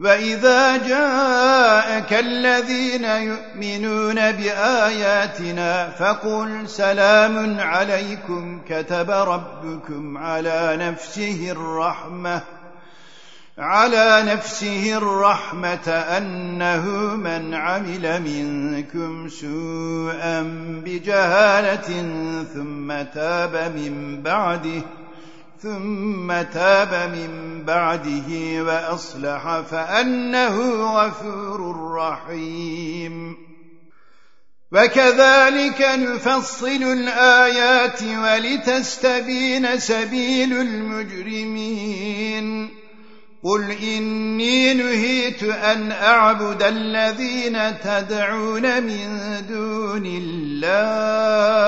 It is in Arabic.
وإذا جاءك الذين يؤمنون بآياتنا فقل سلام عليكم كتب ربكم على نفسه الرحمة على نفسه الرحمة أنه من عمل منكم سوءا بجهالة ثم تاب من بعده ثم تاب من بعده وأصلح فأنه غفور رحيم. وكذلك نفصل الآيات ولتستبين سبيل المجرمين. قل إني نهيت أن أعبد الذين تدعون من دون الله.